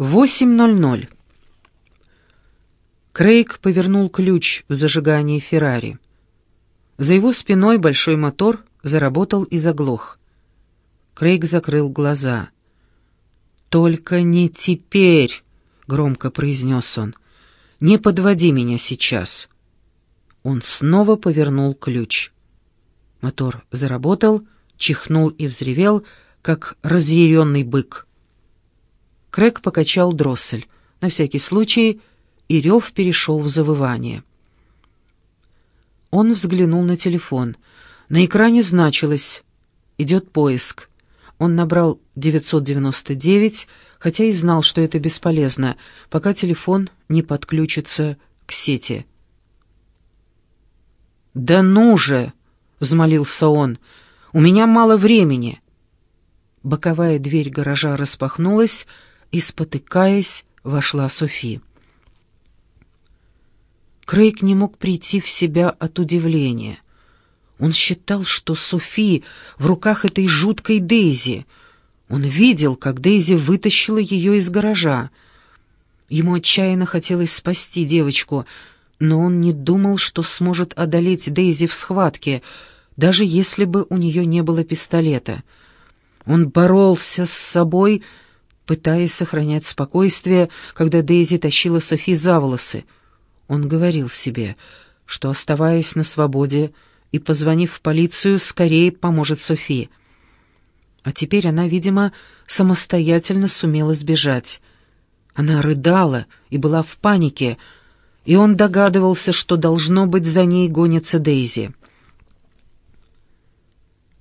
8.00. Крейг повернул ключ в зажигании Феррари. За его спиной большой мотор заработал и заглох. Крейг закрыл глаза. «Только не теперь!» — громко произнес он. «Не подводи меня сейчас!» Он снова повернул ключ. Мотор заработал, чихнул и взревел, как разъяренный бык. Крэг покачал дроссель, на всякий случай, и рев перешел в завывание. Он взглянул на телефон. На экране значилось «Идет поиск». Он набрал 999, хотя и знал, что это бесполезно, пока телефон не подключится к сети. «Да ну же!» — взмолился он. «У меня мало времени». Боковая дверь гаража распахнулась, и, спотыкаясь, вошла Софи. Крейг не мог прийти в себя от удивления. Он считал, что Софи в руках этой жуткой Дейзи. Он видел, как Дейзи вытащила ее из гаража. Ему отчаянно хотелось спасти девочку, но он не думал, что сможет одолеть Дейзи в схватке, даже если бы у нее не было пистолета. Он боролся с собой, пытаясь сохранять спокойствие, когда Дейзи тащила Софи за волосы. Он говорил себе, что, оставаясь на свободе и позвонив в полицию, скорее поможет Софи. А теперь она, видимо, самостоятельно сумела сбежать. Она рыдала и была в панике, и он догадывался, что, должно быть, за ней гонится Дейзи.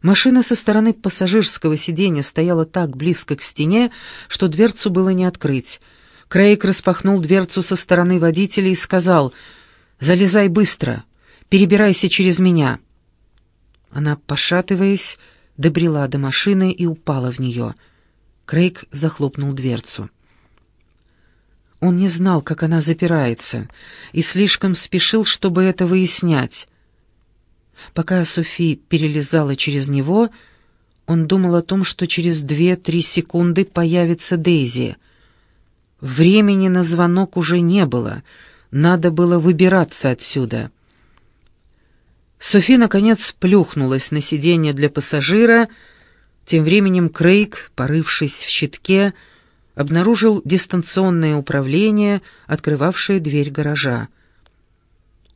Машина со стороны пассажирского сиденья стояла так близко к стене, что дверцу было не открыть. Крейг распахнул дверцу со стороны водителя и сказал «Залезай быстро, перебирайся через меня». Она, пошатываясь, добрела до машины и упала в нее. Крейг захлопнул дверцу. Он не знал, как она запирается, и слишком спешил, чтобы это выяснять. Пока Софи перелезала через него, он думал о том, что через две-три секунды появится Дейзи. Времени на звонок уже не было, надо было выбираться отсюда. Софи, наконец, плюхнулась на сиденье для пассажира, тем временем Крейг, порывшись в щитке, обнаружил дистанционное управление, открывавшее дверь гаража.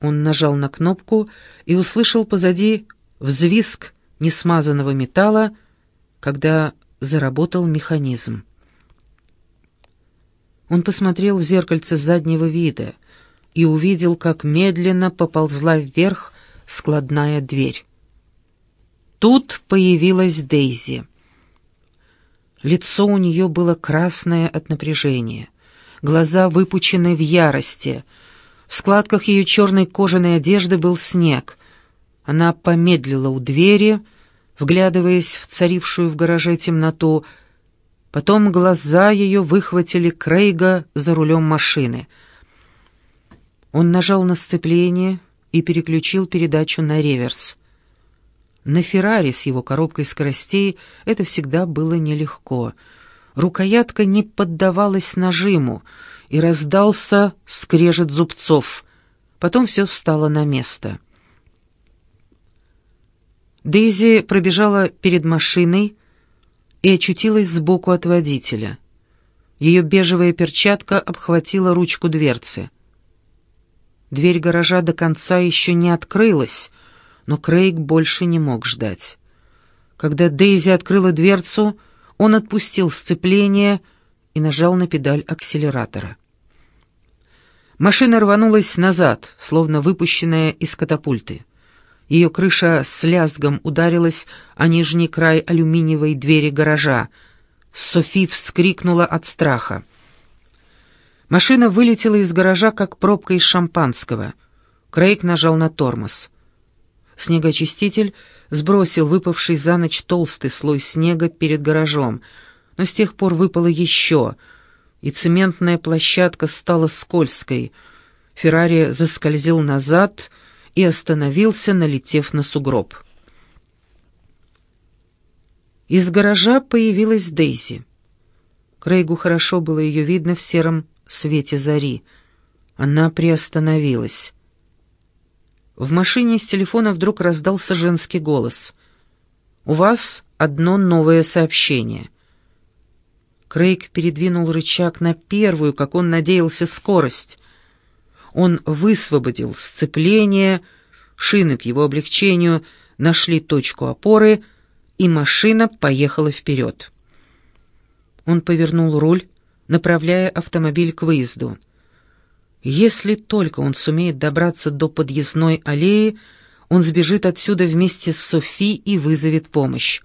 Он нажал на кнопку и услышал позади взвизг несмазанного металла, когда заработал механизм. Он посмотрел в зеркальце заднего вида и увидел, как медленно поползла вверх складная дверь. Тут появилась Дейзи. Лицо у нее было красное от напряжения, глаза выпучены в ярости — в складках ее черной кожаной одежды был снег. Она помедлила у двери, вглядываясь в царившую в гараже темноту. Потом глаза ее выхватили Крейга за рулем машины. Он нажал на сцепление и переключил передачу на реверс. На Феррари с его коробкой скоростей это всегда было нелегко. Рукоятка не поддавалась нажиму — и раздался скрежет зубцов. Потом все встало на место. Дейзи пробежала перед машиной и очутилась сбоку от водителя. Ее бежевая перчатка обхватила ручку дверцы. Дверь гаража до конца еще не открылась, но Крейг больше не мог ждать. Когда Дейзи открыла дверцу, он отпустил сцепление и нажал на педаль акселератора. Машина рванулась назад, словно выпущенная из катапульты. Ее крыша с лязгом ударилась о нижний край алюминиевой двери гаража. Софи вскрикнула от страха. Машина вылетела из гаража, как пробка из шампанского. Крейг нажал на тормоз. Снегоочиститель сбросил выпавший за ночь толстый слой снега перед гаражом, но с тех пор выпало еще — и цементная площадка стала скользкой. Феррари заскользил назад и остановился, налетев на сугроб. Из гаража появилась Дейзи. Крейгу хорошо было ее видно в сером свете зари. Она приостановилась. В машине с телефона вдруг раздался женский голос. «У вас одно новое сообщение». Крейг передвинул рычаг на первую, как он надеялся, скорость. Он высвободил сцепление, шины к его облегчению нашли точку опоры, и машина поехала вперед. Он повернул руль, направляя автомобиль к выезду. Если только он сумеет добраться до подъездной аллеи, он сбежит отсюда вместе с Софи и вызовет помощь.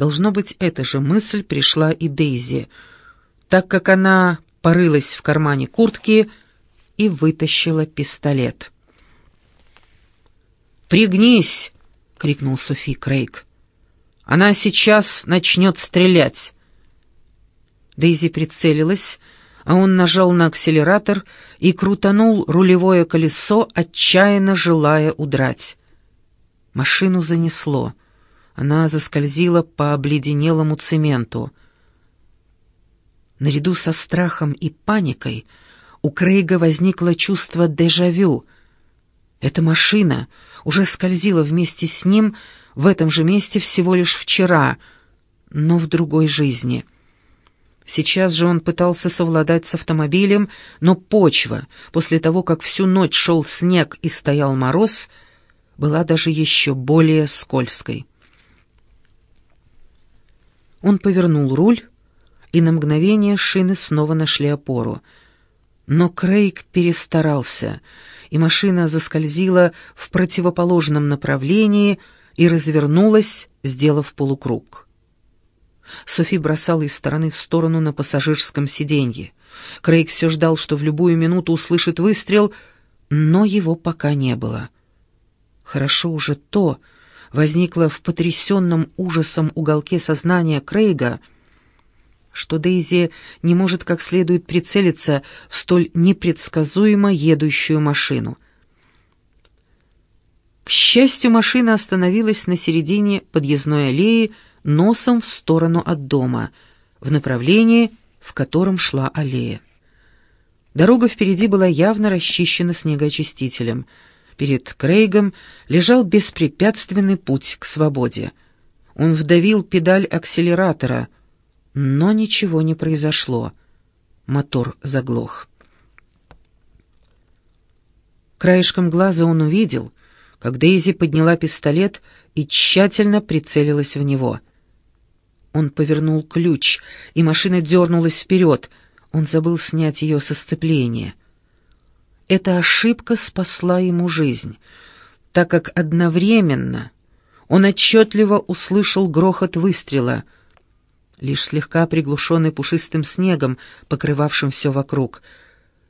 Должно быть, эта же мысль пришла и Дейзи, так как она порылась в кармане куртки и вытащила пистолет. «Пригнись!» — крикнул Софи Крейг. «Она сейчас начнет стрелять!» Дейзи прицелилась, а он нажал на акселератор и крутанул рулевое колесо, отчаянно желая удрать. Машину занесло. Она заскользила по обледенелому цементу. Наряду со страхом и паникой у Крейга возникло чувство дежавю. Эта машина уже скользила вместе с ним в этом же месте всего лишь вчера, но в другой жизни — Сейчас же он пытался совладать с автомобилем, но почва, после того, как всю ночь шел снег и стоял мороз, была даже еще более скользкой. Он повернул руль, и на мгновение шины снова нашли опору. Но Крейг перестарался, и машина заскользила в противоположном направлении и развернулась, сделав полукруг. Софи бросала из стороны в сторону на пассажирском сиденье. Крейг все ждал, что в любую минуту услышит выстрел, но его пока не было. Хорошо уже то, возникло в потрясенном ужасом уголке сознания Крейга, что Дейзи не может как следует прицелиться в столь непредсказуемо едущую машину. К счастью, машина остановилась на середине подъездной аллеи, носом в сторону от дома, в направлении, в котором шла аллея. Дорога впереди была явно расчищена снегоочистителем. Перед Крейгом лежал беспрепятственный путь к свободе. Он вдавил педаль акселератора, но ничего не произошло. Мотор заглох. Краешком глаза он увидел, как Дейзи подняла пистолет и тщательно прицелилась в него — он повернул ключ, и машина дернулась вперед. Он забыл снять ее со сцепления. Эта ошибка спасла ему жизнь, так как одновременно он отчетливо услышал грохот выстрела, лишь слегка приглушенный пушистым снегом, покрывавшим все вокруг.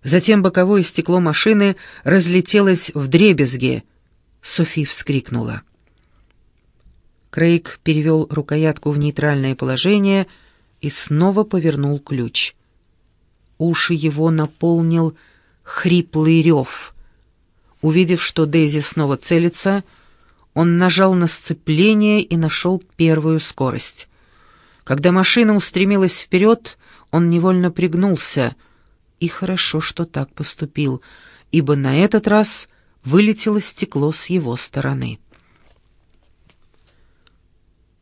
Затем боковое стекло машины разлетелось в дребезги. Софи вскрикнула. Крейг перевел рукоятку в нейтральное положение и снова повернул ключ. Уши его наполнил хриплый рев. Увидев, что Дейзи снова целится, он нажал на сцепление и нашел первую скорость. Когда машина устремилась вперед, он невольно пригнулся, и хорошо, что так поступил, ибо на этот раз вылетело стекло с его стороны.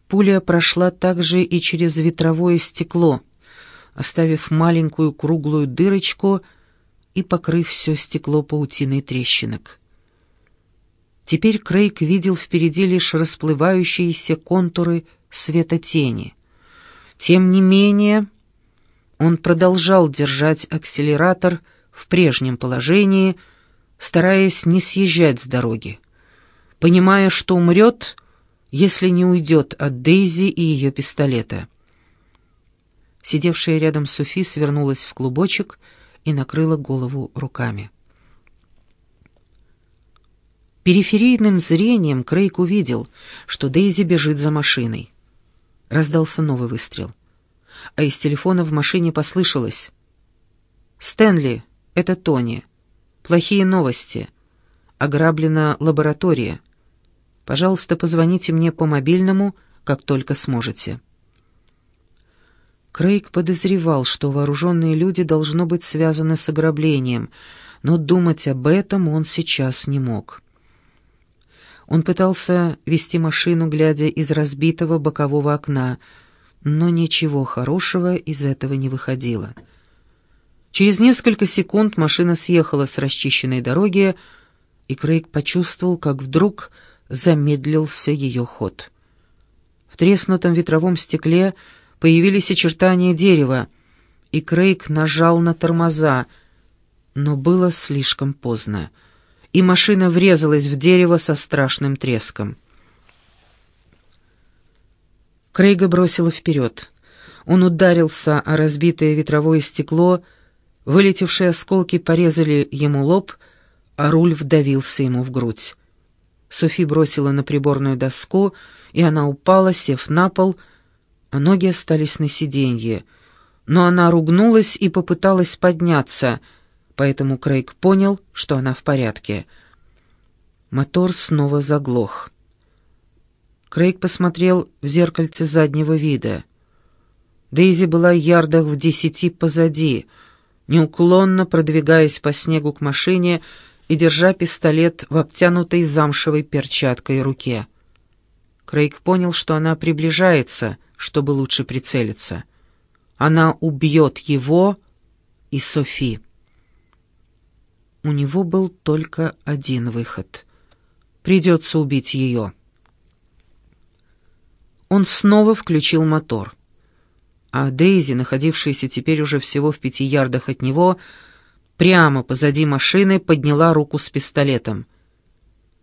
Пуля прошла также и через ветровое стекло, оставив маленькую круглую дырочку и покрыв все стекло паутиной трещинок. Теперь Крейг видел впереди лишь расплывающиеся контуры света-тени. Тем не менее, он продолжал держать акселератор в прежнем положении, стараясь не съезжать с дороги. Понимая, что умрет, если не уйдет от Дейзи и ее пистолета. Сидевшая рядом Софи свернулась в клубочек накрыла голову руками. Периферийным зрением Крейг увидел, что Дейзи бежит за машиной. Раздался новый выстрел. А из телефона в машине послышалось. «Стэнли, это Тони. Плохие новости. Ограблена лаборатория. Пожалуйста, позвоните мне по мобильному, как только сможете». Крейг подозревал, что вооруженные люди должно быть связаны с ограблением, но думать об этом он сейчас не мог. Он пытался вести машину, глядя из разбитого бокового окна, но ничего хорошего из этого не выходило. Через несколько секунд машина съехала с расчищенной дороги, и Крейг почувствовал, как вдруг замедлился ее ход. В треснутом ветровом стекле появились очертания дерева, и Крейг нажал на тормоза, но было слишком поздно, и машина врезалась в дерево со страшным треском. Крейга бросило вперед. Он ударился о разбитое ветровое стекло, вылетевшие осколки порезали ему лоб, а руль вдавился ему в грудь. Софи бросила на приборную доску, и она упала, сев на пол, а ноги остались на сиденье. Но она ругнулась и попыталась подняться, поэтому Крейг понял, что она в порядке. Мотор снова заглох. Крейг посмотрел в зеркальце заднего вида. Дейзи была ярдах в десяти позади, неуклонно продвигаясь по снегу к машине и держа пистолет в обтянутой замшевой перчаткой руке. Крейг понял, что она приближается, чтобы лучше прицелиться. Она убьет его и Софи. У него был только один выход. Придется убить ее. Он снова включил мотор. А Дейзи, находившаяся теперь уже всего в пяти ярдах от него, прямо позади машины подняла руку с пистолетом.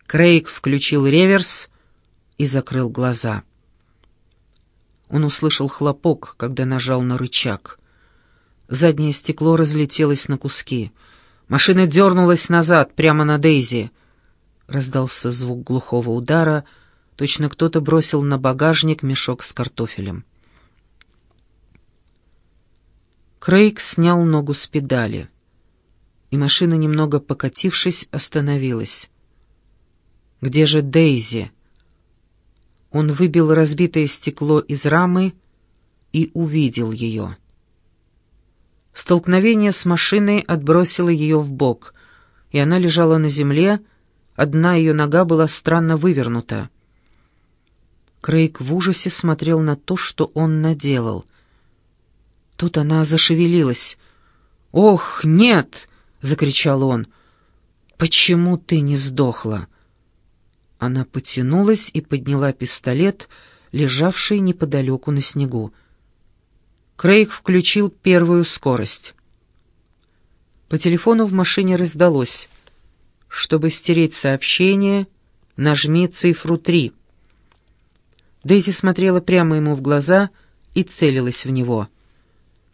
Крейг включил реверс и закрыл глаза. Он услышал хлопок, когда нажал на рычаг. Заднее стекло разлетелось на куски. Машина дернулась назад, прямо на Дейзи. Раздался звук глухого удара — Точно кто-то бросил на багажник мешок с картофелем. Крейг снял ногу с педали, и машина, немного покатившись, остановилась. «Где же Дейзи?» Он выбил разбитое стекло из рамы и увидел ее. Столкновение с машиной отбросило ее в бок, и она лежала на земле, одна ее нога была странно вывернута. Крейг в ужасе смотрел на то, что он наделал. Тут она зашевелилась. «Ох, нет!» — закричал он. «Почему ты не сдохла?» Она потянулась и подняла пистолет, лежавший неподалеку на снегу. Крейг включил первую скорость. По телефону в машине раздалось. «Чтобы стереть сообщение, нажми цифру три». Дейзи смотрела прямо ему в глаза и целилась в него.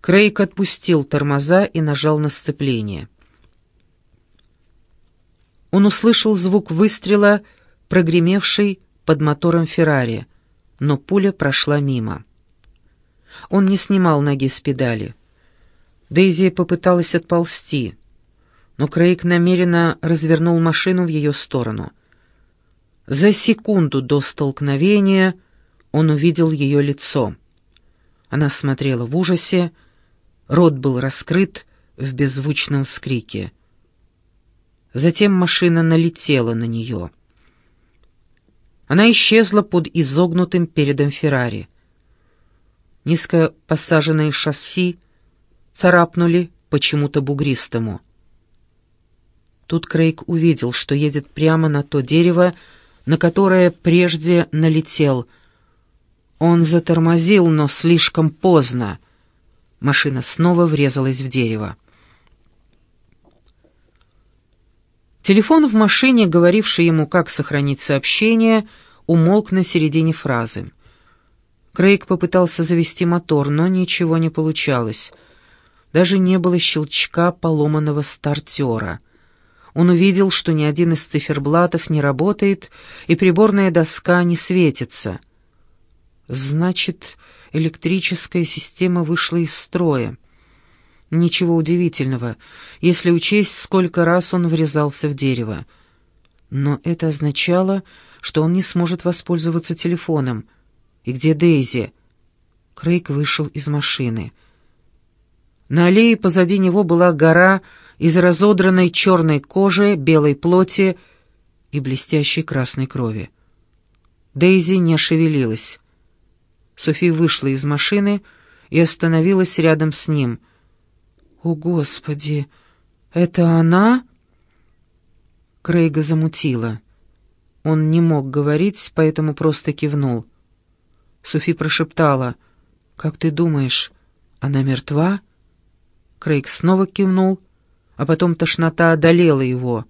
Крейг отпустил тормоза и нажал на сцепление. Он услышал звук выстрела, прогремевший под мотором Феррари, но пуля прошла мимо. Он не снимал ноги с педали. Дейзи попыталась отползти, но Крейг намеренно развернул машину в ее сторону. За секунду до столкновения он увидел ее лицо. Она смотрела в ужасе, рот был раскрыт в беззвучном вскрике. Затем машина налетела на нее. Она исчезла под изогнутым передом Феррари. Низко посаженные шасси царапнули почему-то бугристому. Тут Крейг увидел, что едет прямо на то дерево, на которое прежде налетел — он затормозил, но слишком поздно. Машина снова врезалась в дерево. Телефон в машине, говоривший ему, как сохранить сообщение, умолк на середине фразы. Крейг попытался завести мотор, но ничего не получалось. Даже не было щелчка поломанного стартера. Он увидел, что ни один из циферблатов не работает, и приборная доска не светится — Значит, электрическая система вышла из строя. Ничего удивительного, если учесть, сколько раз он врезался в дерево. Но это означало, что он не сможет воспользоваться телефоном. И где Дейзи? Крейг вышел из машины. На аллее позади него была гора из разодранной черной кожи, белой плоти и блестящей красной крови. Дейзи не шевелилась. Софи вышла из машины и остановилась рядом с ним. «О, Господи! Это она?» Крейга замутила. Он не мог говорить, поэтому просто кивнул. Софи прошептала. «Как ты думаешь, она мертва?» Крейг снова кивнул, а потом тошнота одолела его.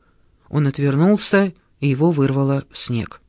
Он отвернулся, и его вырвало в снег.